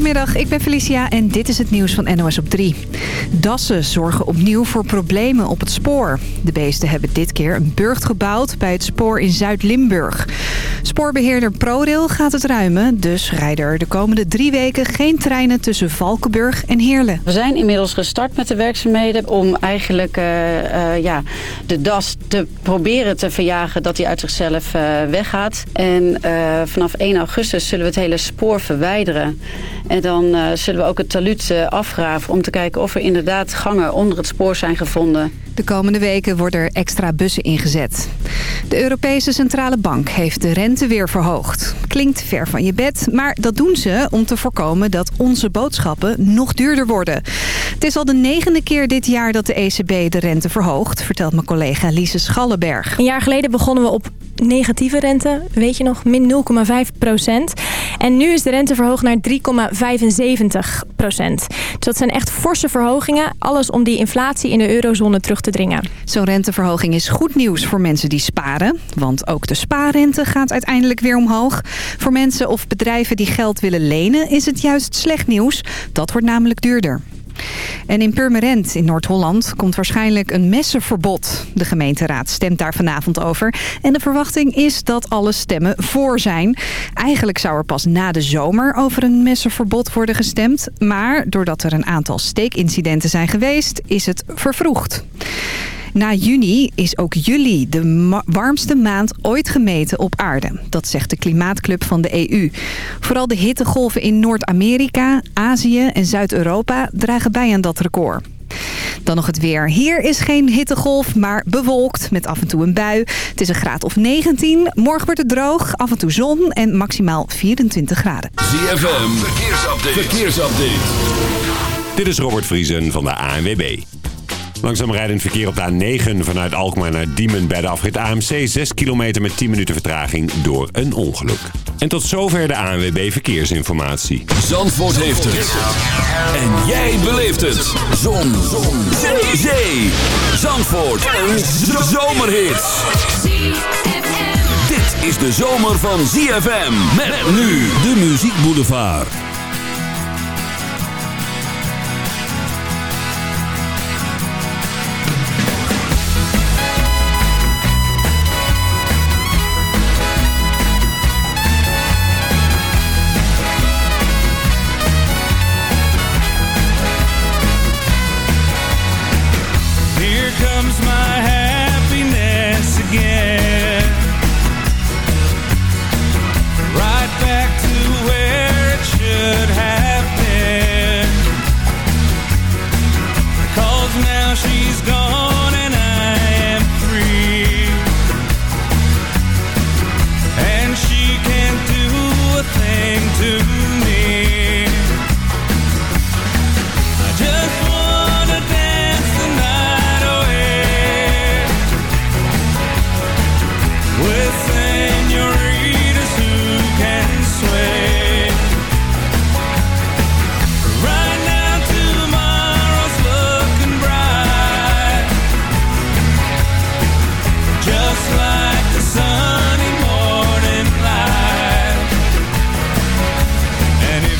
Goedemiddag, ik ben Felicia en dit is het nieuws van NOS op 3. Dassen zorgen opnieuw voor problemen op het spoor. De beesten hebben dit keer een burcht gebouwd bij het spoor in Zuid-Limburg. Spoorbeheerder ProRail gaat het ruimen, dus rijden er de komende drie weken geen treinen tussen Valkenburg en Heerlen. We zijn inmiddels gestart met de werkzaamheden om eigenlijk uh, uh, ja, de das te proberen te verjagen dat hij uit zichzelf uh, weggaat. En vanaf 1 augustus zullen we het hele spoor verwijderen. En dan zullen we ook het talud afgraven om te kijken of er inderdaad gangen onder het spoor zijn gevonden. De komende weken worden er extra bussen ingezet. De Europese Centrale Bank heeft de rente weer verhoogd. Klinkt ver van je bed, maar dat doen ze om te voorkomen dat onze boodschappen nog duurder worden. Het is al de negende keer dit jaar dat de ECB de rente verhoogt, vertelt mijn collega Lise Schallenberg. Een jaar geleden begonnen we op negatieve rente, weet je nog, min 0,5 procent. En nu is de rente verhoogd naar 3,75 procent. Dus dat zijn echt forse verhogingen. Alles om die inflatie in de eurozone terug te dringen. Zo'n renteverhoging is goed nieuws voor mensen die sparen. Want ook de spaarrente gaat uiteindelijk weer omhoog. Voor mensen of bedrijven die geld willen lenen is het juist slecht nieuws. Dat wordt namelijk duurder. En in Purmerend in Noord-Holland komt waarschijnlijk een messenverbod. De gemeenteraad stemt daar vanavond over. En de verwachting is dat alle stemmen voor zijn. Eigenlijk zou er pas na de zomer over een messenverbod worden gestemd. Maar doordat er een aantal steekincidenten zijn geweest, is het vervroegd. Na juni is ook juli de warmste maand ooit gemeten op aarde. Dat zegt de Klimaatclub van de EU. Vooral de hittegolven in Noord-Amerika, Azië en Zuid-Europa dragen bij aan dat record. Dan nog het weer. Hier is geen hittegolf, maar bewolkt met af en toe een bui. Het is een graad of 19. Morgen wordt het droog, af en toe zon en maximaal 24 graden. ZFM, verkeersupdate. verkeersupdate. Dit is Robert Vriesen van de ANWB. Langzaam rijdend verkeer op de A9 vanuit Alkmaar naar Diemen bij de afrit AMC. 6 kilometer met 10 minuten vertraging door een ongeluk. En tot zover de ANWB Verkeersinformatie. Zandvoort heeft het. En jij beleeft het. Zon. Zon. Zee. Zee. Zandvoort. Een zomerhit. Dit is de zomer van ZFM. Met nu de Muziek Boulevard.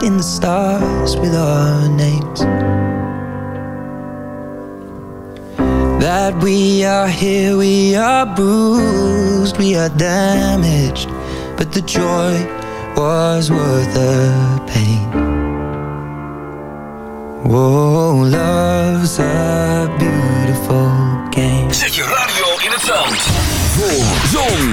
the stars with our names. That we are here we are bruised we are damaged But the joy was worth the pain. Oh, love's a beautiful game. Zet je radio in het zand. Voor zon,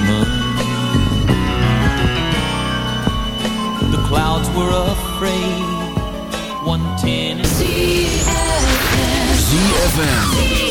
Clouds were afraid. 110 ZFM.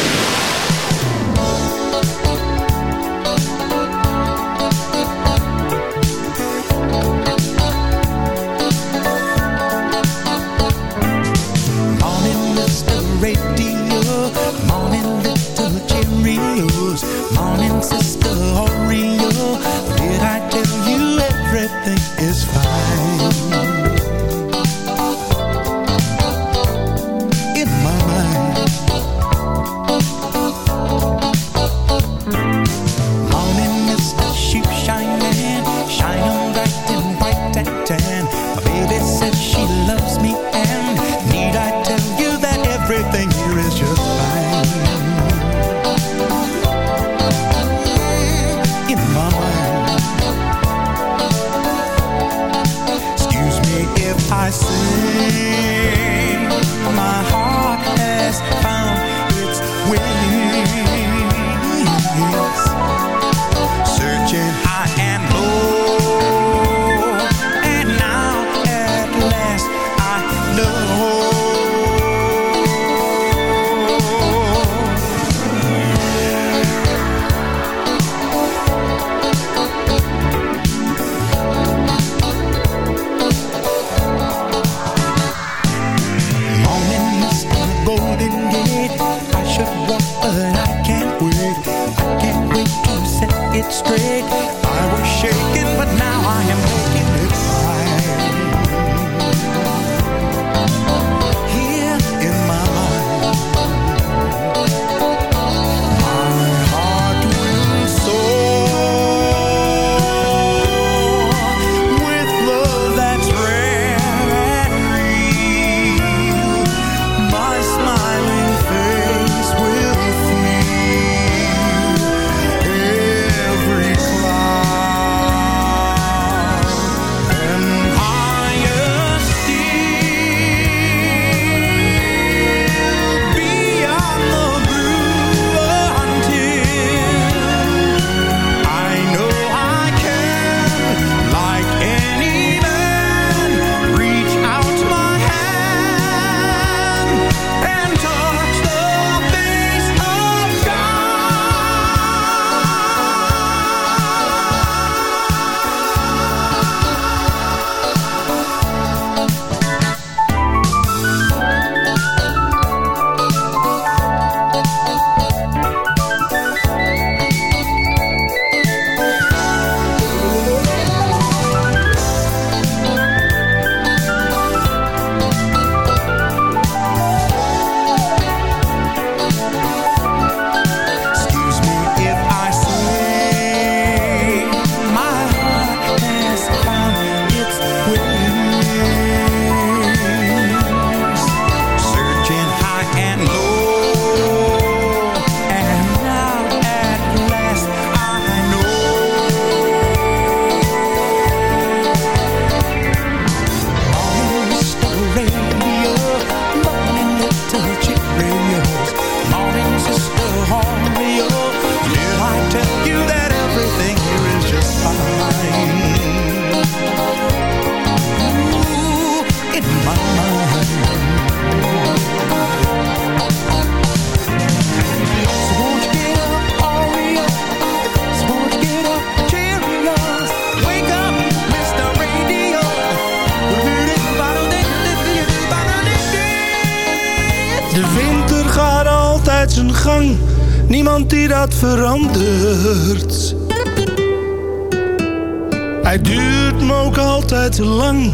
lang,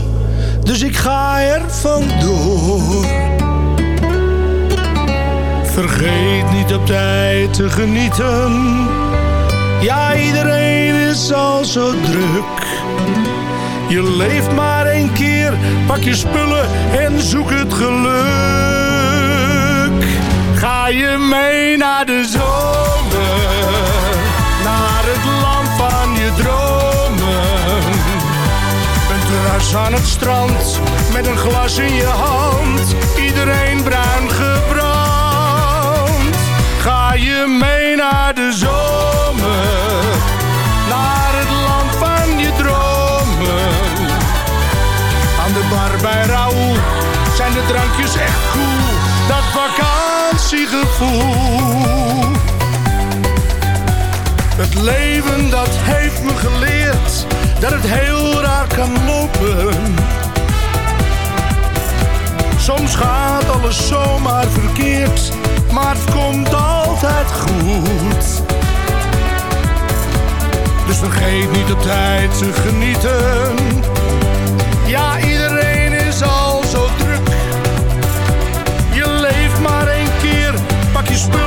dus ik ga er vandoor. Vergeet niet op tijd te genieten. Ja, iedereen is al zo druk. Je leeft maar één keer, pak je spullen en zoek het geluk. Ga je mee naar de zomer, naar het land van je droom. Op aan het strand met een glas in je hand. Iedereen bruin gebrand. Ga je mee naar de zomer, naar het land van je dromen. Aan de bar bij Raoul zijn de drankjes echt cool. Dat vakantiegevoel. Het leven dat heeft me geleerd dat het heel raar kan lopen. Soms gaat alles zomaar verkeerd, maar het komt altijd goed. Dus vergeet niet op tijd te genieten. Ja, iedereen is al zo druk. Je leeft maar één keer, pak je spullen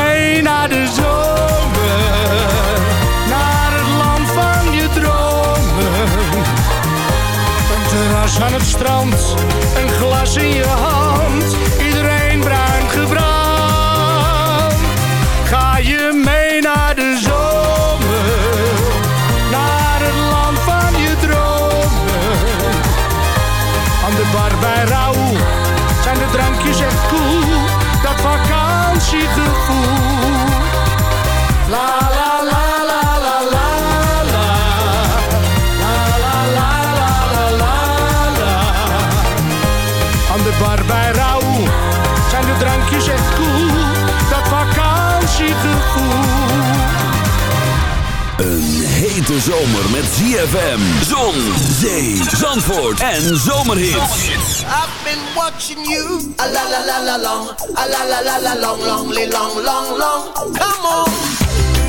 hete zomer met ZFM, zon, zee, zandvoort en zomerhits. I've been watching you. A la la la la long. A la la la la long, long, long, long, long. Come on.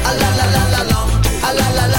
A la la la la long. A la la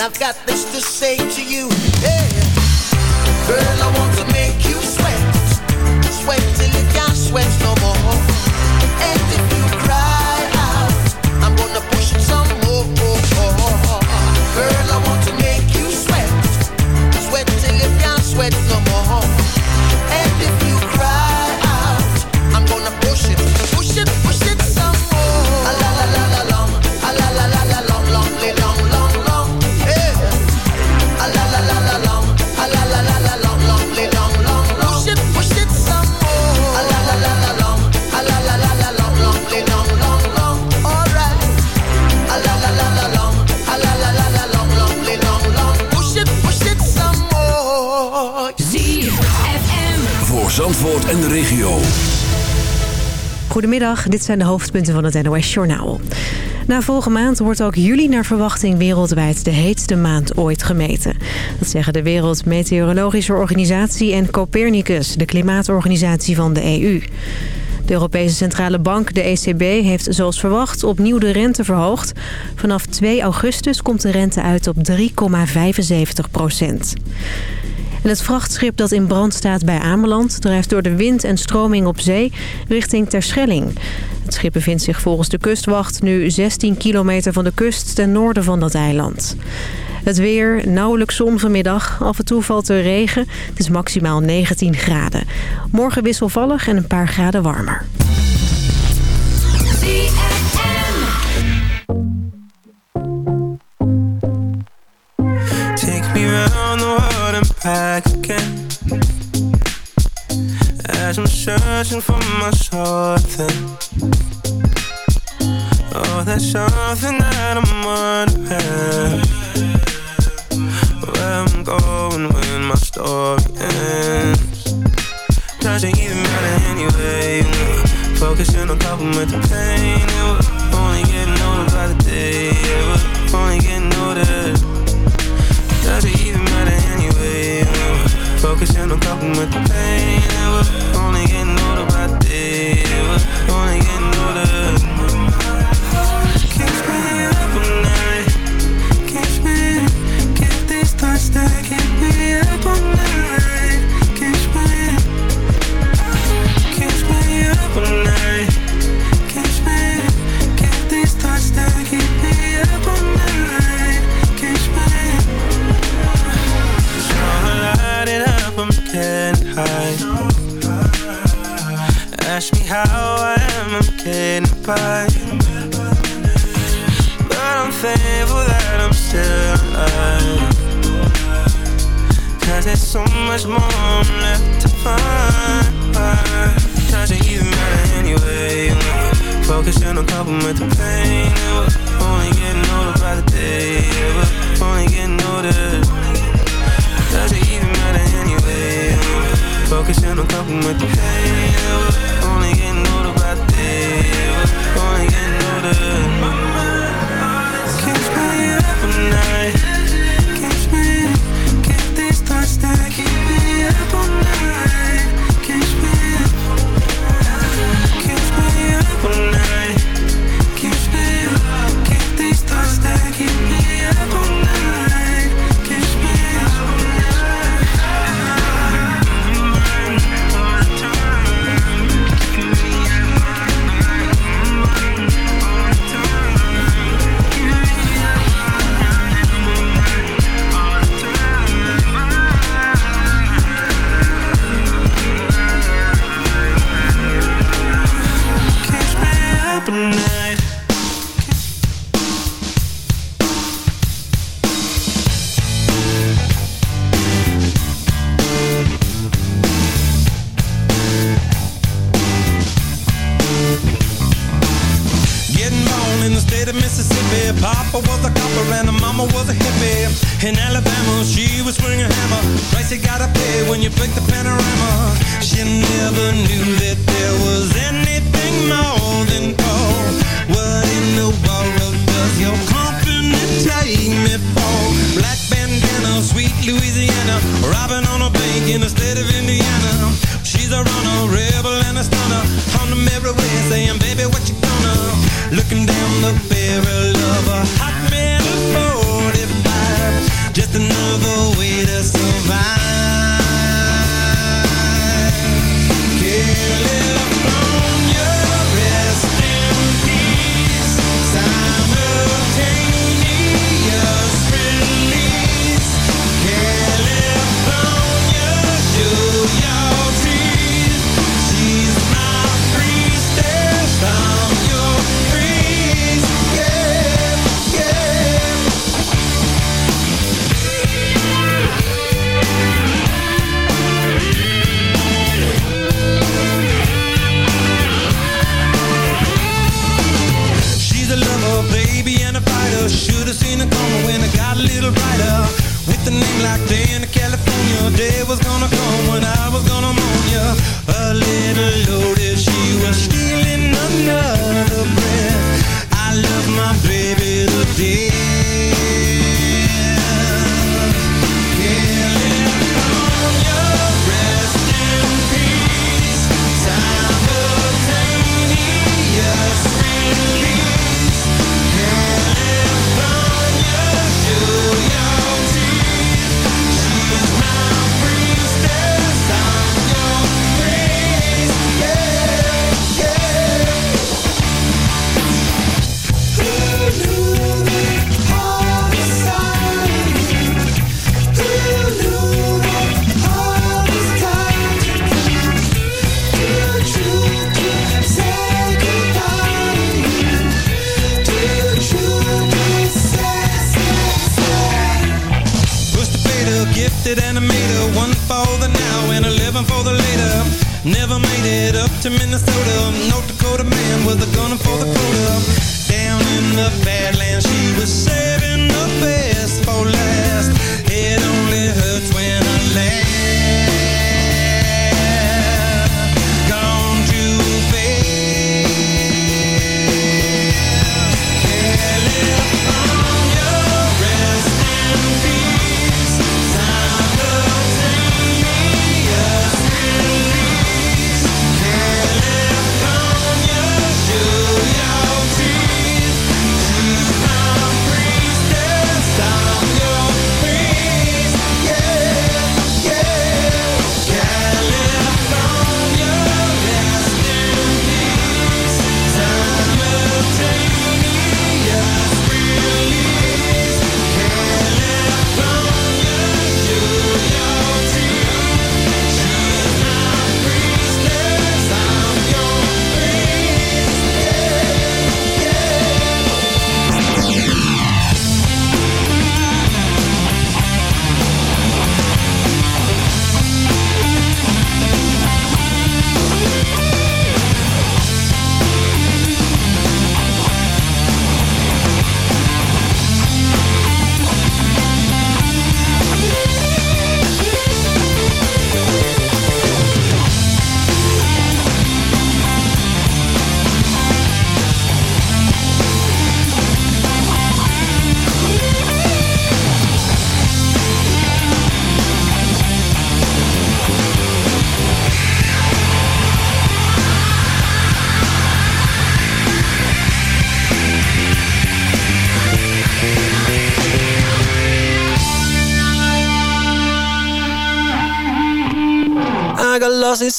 And I've got this to say to you, yeah. Girl, I want to make you sweat, sweat till you can't sweat no more. And if you Goedemiddag, dit zijn de hoofdpunten van het NOS-journaal. Na volgende maand wordt ook juli naar verwachting wereldwijd de heetste maand ooit gemeten. Dat zeggen de Wereldmeteorologische Organisatie en Copernicus, de klimaatorganisatie van de EU. De Europese Centrale Bank, de ECB, heeft zoals verwacht opnieuw de rente verhoogd. Vanaf 2 augustus komt de rente uit op 3,75 procent. Het vrachtschip dat in brand staat bij Ameland... drijft door de wind en stroming op zee richting Terschelling. Het schip bevindt zich volgens de kustwacht nu 16 kilometer van de kust... ten noorden van dat eiland. Het weer, nauwelijks zon vanmiddag. Af en toe valt er regen. Het is maximaal 19 graden. Morgen wisselvallig en een paar graden warmer. Again. As I'm searching for my something. Oh, there's something that I'm wondering. Where I'm going when my story ends. Doesn't even matter anyway Focusing on coping with the pain And we're only getting older by the day Yeah, we're only getting older. Doesn't even matter. Focusing on coping with the pain. And we're only getting older by the getting. But I'm thankful that I'm still alive. Cause there's so much more left to find. Doesn't even matter anyway. Focusing on coping with the pain. We're only getting older by the day. Yeah, only getting older. Doesn't even matter anyway. Focusing on coping with the pain. Yeah, only getting older Can't stay up all night.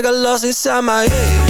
I got lost inside my head.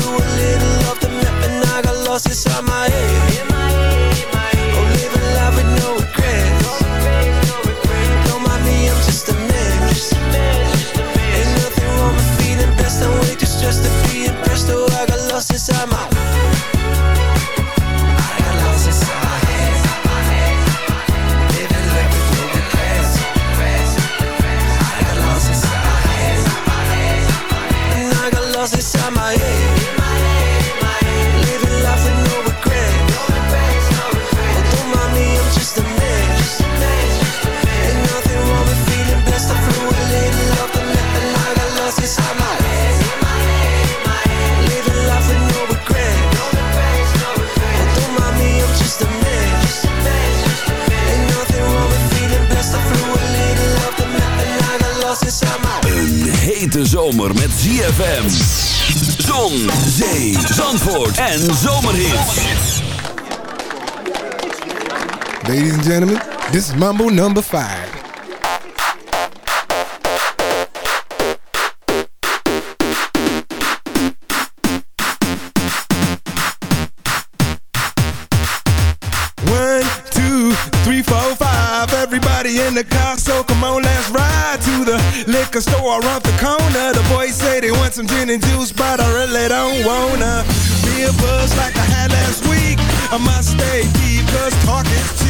I a little off the map and I got lost inside my head. ZFM. Zon, zee, zandvoort en zomerhits. Ladies and gentlemen, this is Mambo number five. One, two, three, four, five. Everybody in the car, so come on, let's ride to the liquor store around and juice, but I really don't wanna be a buzz like I had last week. I must stay deep, cause talk is cheap.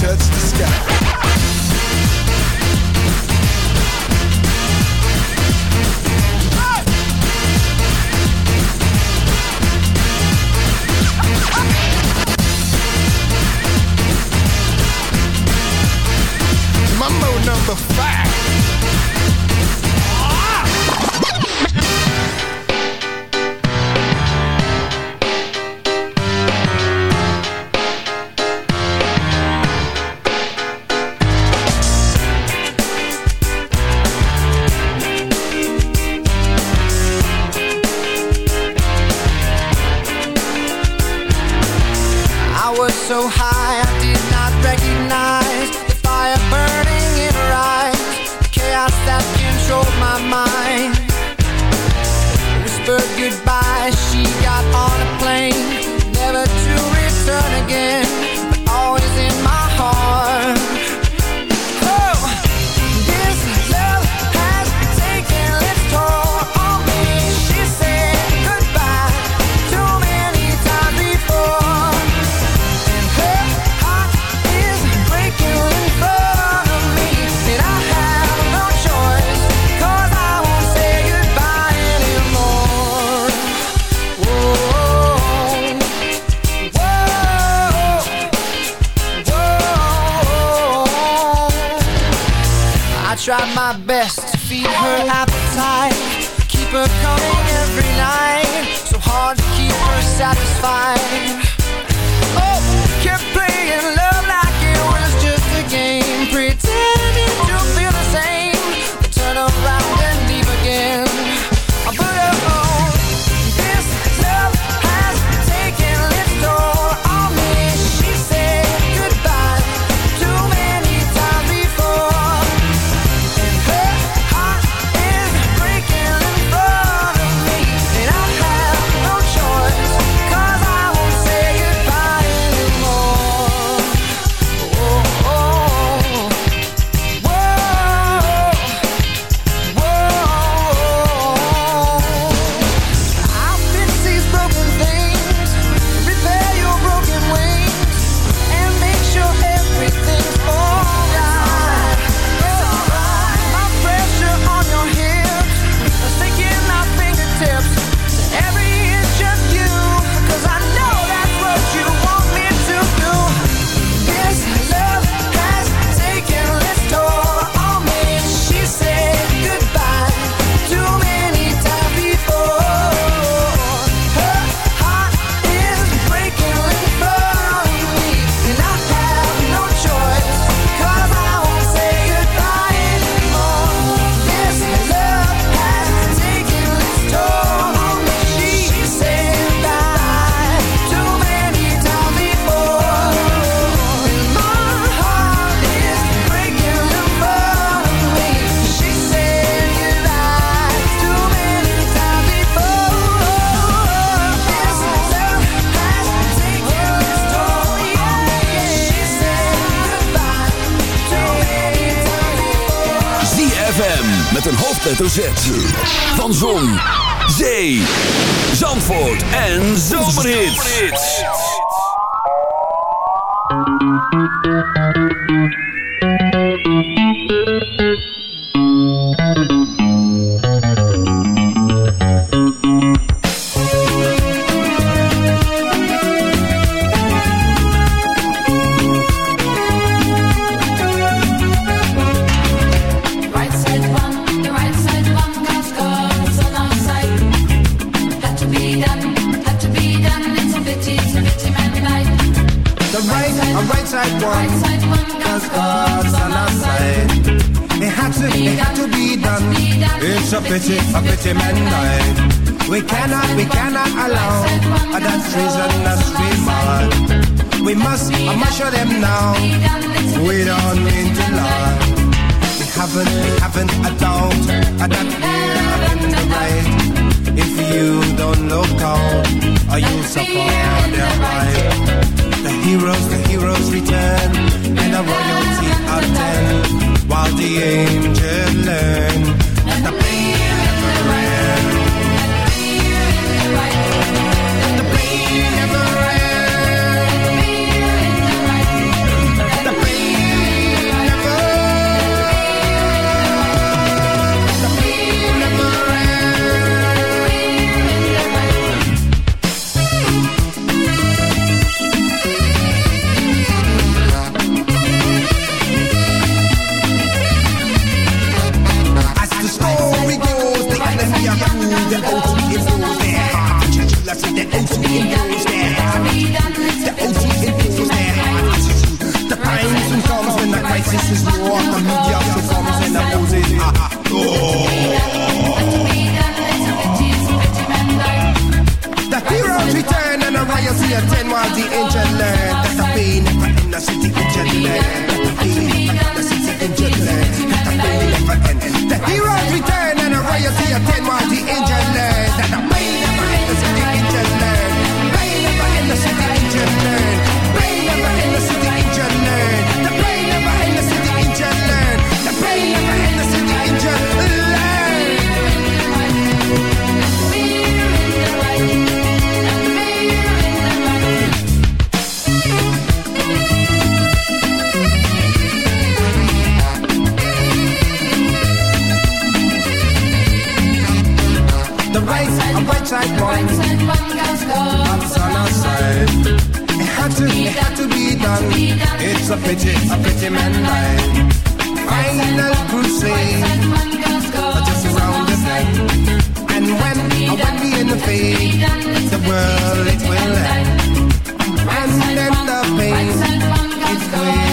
touch the sky. while the angel learn. That's pain never the learn. Pain the learn. That pain never The heroes return and a royalty attend while the angel learn. It's a pity, a pity man dying. Final crusade, just around the bend. And when, when we in the the world it will end. And then the pain, it's will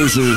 keuze